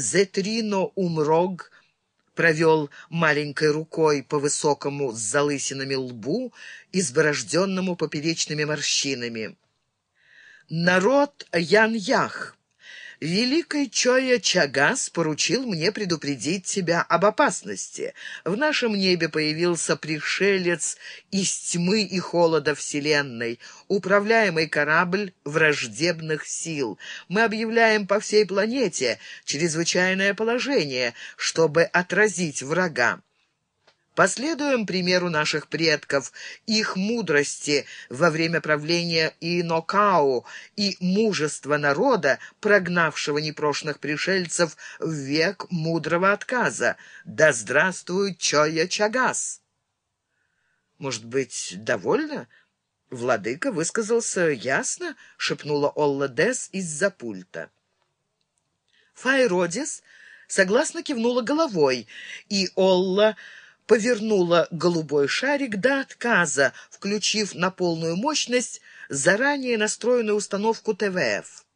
Зетрино Умрог провел маленькой рукой по высокому с залысинами лбу, изборожденному поперечными морщинами. «Народ Ян-Ях!» Великий Чоя Чагас поручил мне предупредить тебя об опасности. В нашем небе появился пришелец из тьмы и холода Вселенной, управляемый корабль враждебных сил. Мы объявляем по всей планете чрезвычайное положение, чтобы отразить врага. Последуем примеру наших предков, их мудрости во время правления Инокау и мужества народа, прогнавшего непрошенных пришельцев в век мудрого отказа. Да здравствует Чоя Чагас! Может быть, довольно? Владыка высказался ясно, шепнула Олла Дес из-за пульта. Файродис согласно кивнула головой, и Олла повернула голубой шарик до отказа, включив на полную мощность заранее настроенную установку ТВФ.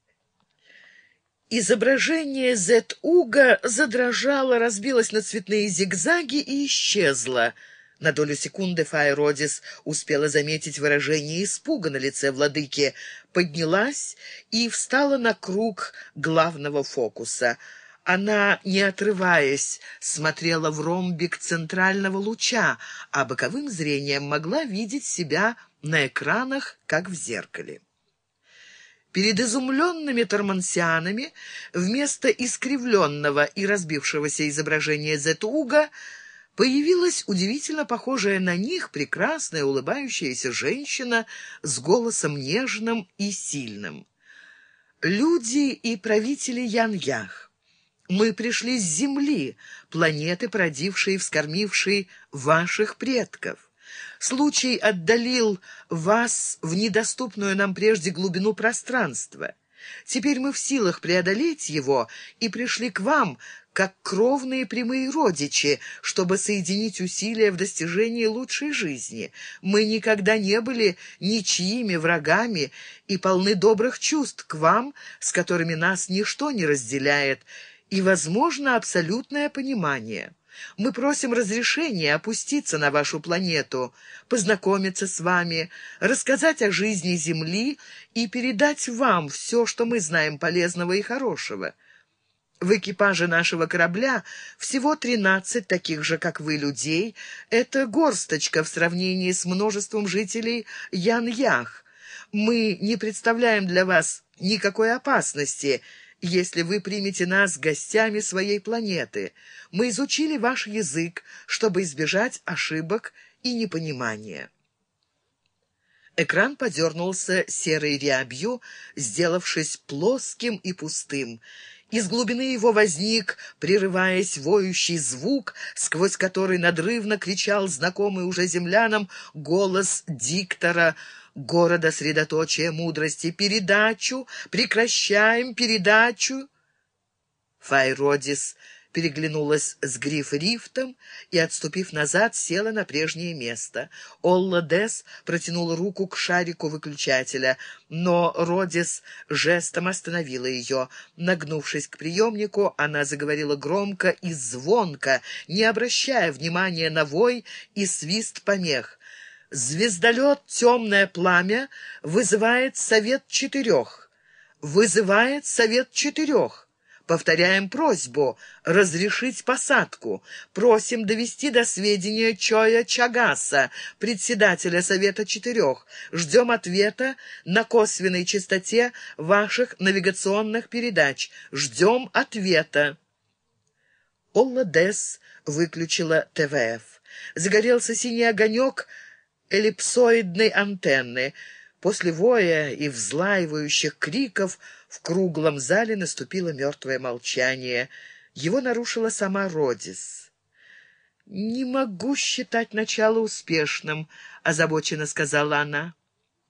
Изображение Z-Уга задрожало, разбилось на цветные зигзаги и исчезло. На долю секунды Файродис успела заметить выражение испуга на лице владыки, поднялась и встала на круг главного фокуса — она, не отрываясь, смотрела в ромбик центрального луча, а боковым зрением могла видеть себя на экранах, как в зеркале. Перед изумленными тормансианами вместо искривленного и разбившегося изображения Зетуга появилась удивительно похожая на них прекрасная улыбающаяся женщина с голосом нежным и сильным. Люди и правители Ян-Ях мы пришли с Земли, планеты, породившей и вскормившей ваших предков. Случай отдалил вас в недоступную нам прежде глубину пространства. Теперь мы в силах преодолеть его и пришли к вам, как кровные прямые родичи, чтобы соединить усилия в достижении лучшей жизни. Мы никогда не были ничьими врагами и полны добрых чувств к вам, с которыми нас ничто не разделяет, и, возможно, абсолютное понимание. Мы просим разрешения опуститься на вашу планету, познакомиться с вами, рассказать о жизни Земли и передать вам все, что мы знаем полезного и хорошего. В экипаже нашего корабля всего тринадцать таких же, как вы, людей. Это горсточка в сравнении с множеством жителей Ян-Ях. Мы не представляем для вас никакой опасности — если вы примете нас гостями своей планеты. Мы изучили ваш язык, чтобы избежать ошибок и непонимания». Экран подернулся серой рябью, сделавшись плоским и пустым. Из глубины его возник, прерываясь, воющий звук, сквозь который надрывно кричал знакомый уже землянам голос диктора — города средоточия мудрости. Передачу! Прекращаем передачу!» Файродис переглянулась с Гриф Рифтом и, отступив назад, села на прежнее место. Олла Дес протянула руку к шарику выключателя, но Родис жестом остановила ее. Нагнувшись к приемнику, она заговорила громко и звонко, не обращая внимания на вой и свист помех. Звездолет «Темное пламя» вызывает совет четырех. Вызывает совет четырех. Повторяем просьбу разрешить посадку. Просим довести до сведения Чоя Чагаса, председателя Совета Четырех. Ждем ответа на косвенной частоте ваших навигационных передач. Ждем ответа. Олла Дес выключила ТВФ. Загорелся синий огонек — эллипсоидной антенны. После воя и взлаивающих криков в круглом зале наступило мертвое молчание. Его нарушила сама Родис. «Не могу считать начало успешным», — озабоченно сказала она.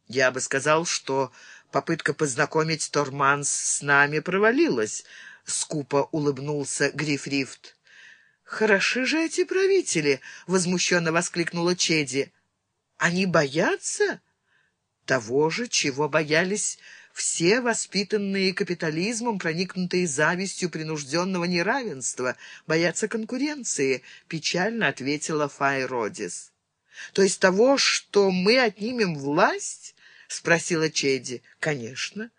«Я бы сказал, что попытка познакомить Торманс с нами провалилась», — скупо улыбнулся Грифрифт. «Хороши же эти правители!» — возмущенно воскликнула Чеди. Они боятся того же, чего боялись все воспитанные капитализмом, проникнутые завистью принужденного неравенства, боятся конкуренции, печально ответила Файродис. То есть того, что мы отнимем власть? спросила Чеди. Конечно.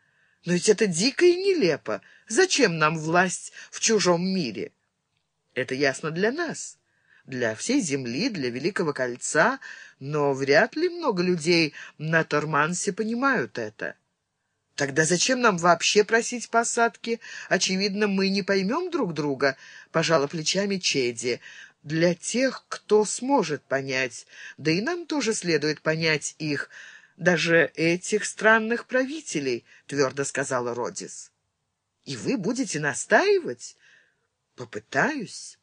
Но ведь это дико и нелепо. Зачем нам власть в чужом мире? Это ясно для нас, для всей Земли, для Великого Кольца, но вряд ли много людей на Тормансе понимают это. Тогда зачем нам вообще просить посадки? Очевидно, мы не поймем друг друга, пожала плечами Чеди. Для тех, кто сможет понять, да и нам тоже следует понять их, даже этих странных правителей, твердо сказала Родис. И вы будете настаивать? Попытаюсь.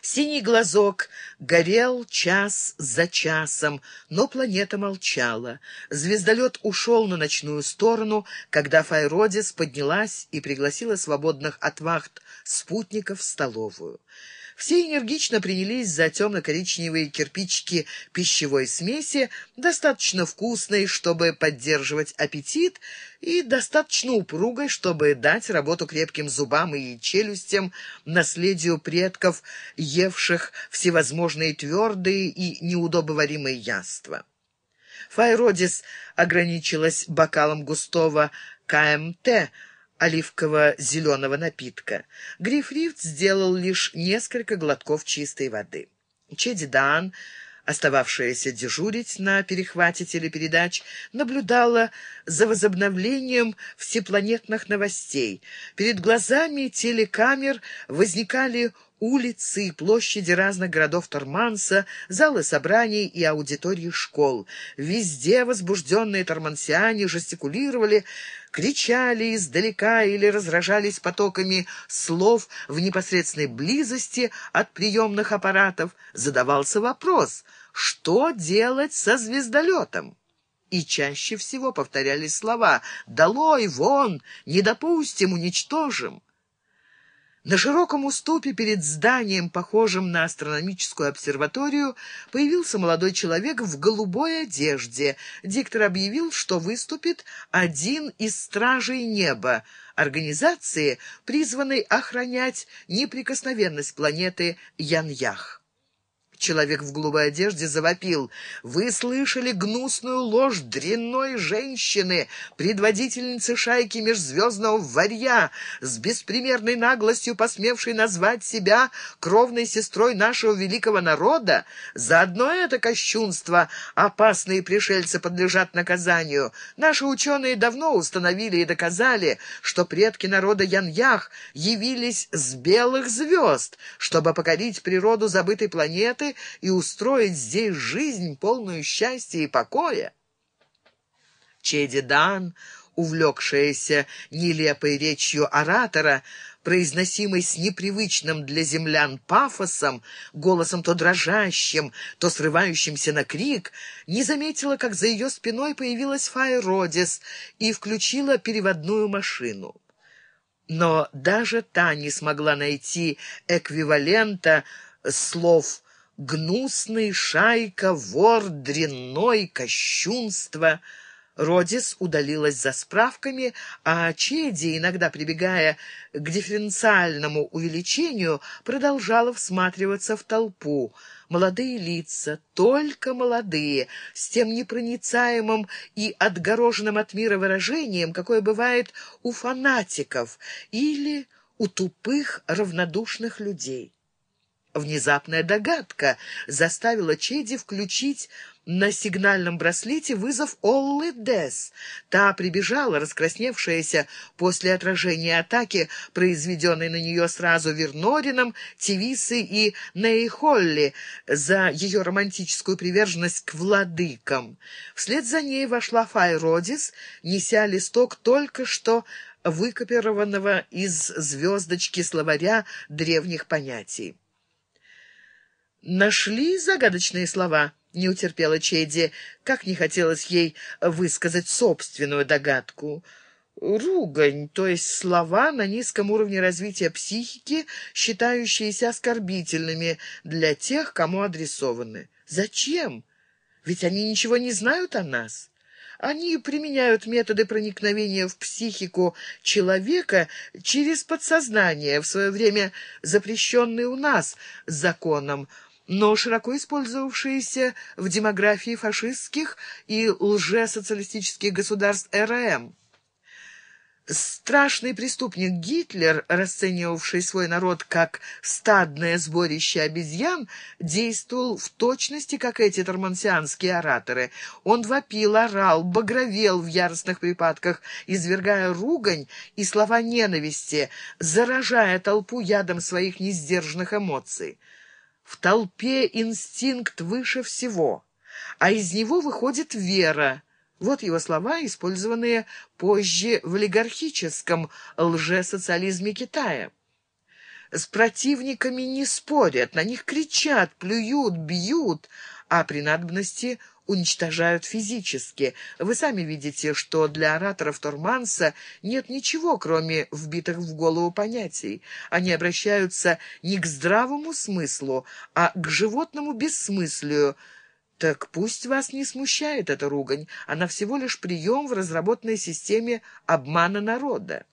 Синий глазок горел час за часом, но планета молчала. Звездолет ушел на ночную сторону, когда Файродис поднялась и пригласила свободных от вахт спутников в столовую. Все энергично принялись за темно-коричневые кирпичики пищевой смеси, достаточно вкусной, чтобы поддерживать аппетит, и достаточно упругой, чтобы дать работу крепким зубам и челюстям, наследию предков, евших всевозможные твердые и неудобоваримые яства. Файродис ограничилась бокалом густого КМТ – оливково-зеленого напитка. Грифрифт сделал лишь несколько глотков чистой воды. Чеди Дан, остававшаяся дежурить на перехвате телепередач, наблюдала за возобновлением всепланетных новостей. Перед глазами телекамер возникали улицы и площади разных городов Торманса, залы собраний и аудитории школ. Везде возбужденные тормансиане жестикулировали, кричали издалека или разражались потоками слов в непосредственной близости от приемных аппаратов. Задавался вопрос, что делать со звездолетом? И чаще всего повторялись слова «Долой, вон! Не допустим, уничтожим!» На широком уступе перед зданием, похожим на астрономическую обсерваторию, появился молодой человек в голубой одежде. Диктор объявил, что выступит один из стражей неба, организации, призванной охранять неприкосновенность планеты Яньях. Человек в голубой одежде завопил. «Вы слышали гнусную ложь дрянной женщины, предводительницы шайки межзвездного варья, с беспримерной наглостью посмевшей назвать себя кровной сестрой нашего великого народа? За одно это кощунство опасные пришельцы подлежат наказанию. Наши ученые давно установили и доказали, что предки народа Яньях явились с белых звезд, чтобы покорить природу забытой планеты и устроить здесь жизнь, полную счастья и покоя. Чеди Дан, увлекшаяся нелепой речью оратора, произносимой с непривычным для землян пафосом, голосом то дрожащим, то срывающимся на крик, не заметила, как за ее спиной появилась Файродис и включила переводную машину. Но даже та не смогла найти эквивалента слов гнусный, шайка, вор, дрянной, кощунство. Родис удалилась за справками, а Чеди, иногда прибегая к дифференциальному увеличению, продолжала всматриваться в толпу. Молодые лица, только молодые, с тем непроницаемым и отгороженным от мира выражением, какое бывает у фанатиков или у тупых равнодушных людей. Внезапная догадка заставила Чеди включить на сигнальном браслете вызов Оллы Дес. Та прибежала, раскрасневшаяся после отражения атаки, произведенной на нее сразу Вернорином, Тивисой и Нейхолли за ее романтическую приверженность к владыкам. Вслед за ней вошла Файродис, неся листок только что выкопированного из звездочки словаря древних понятий. «Нашли загадочные слова?» — не утерпела Чеди, как не хотелось ей высказать собственную догадку. Ругань, то есть слова на низком уровне развития психики, считающиеся оскорбительными для тех, кому адресованы. Зачем? Ведь они ничего не знают о нас. Они применяют методы проникновения в психику человека через подсознание, в свое время запрещенные у нас законом, но широко использовавшиеся в демографии фашистских и лжесоциалистических государств РМ. Страшный преступник Гитлер, расценивавший свой народ как стадное сборище обезьян, действовал в точности, как эти тормансианские ораторы. Он вопил, орал, багровел в яростных припадках, извергая ругань и слова ненависти, заражая толпу ядом своих несдержанных эмоций. В толпе инстинкт выше всего, а из него выходит вера — вот его слова, использованные позже в олигархическом лжесоциализме Китая. С противниками не спорят, на них кричат, плюют, бьют, а при надобности уничтожают физически. Вы сами видите, что для ораторов Торманса нет ничего, кроме вбитых в голову понятий. Они обращаются не к здравому смыслу, а к животному бессмыслию, так пусть вас не смущает эта ругань. Она всего лишь прием в разработанной системе обмана народа.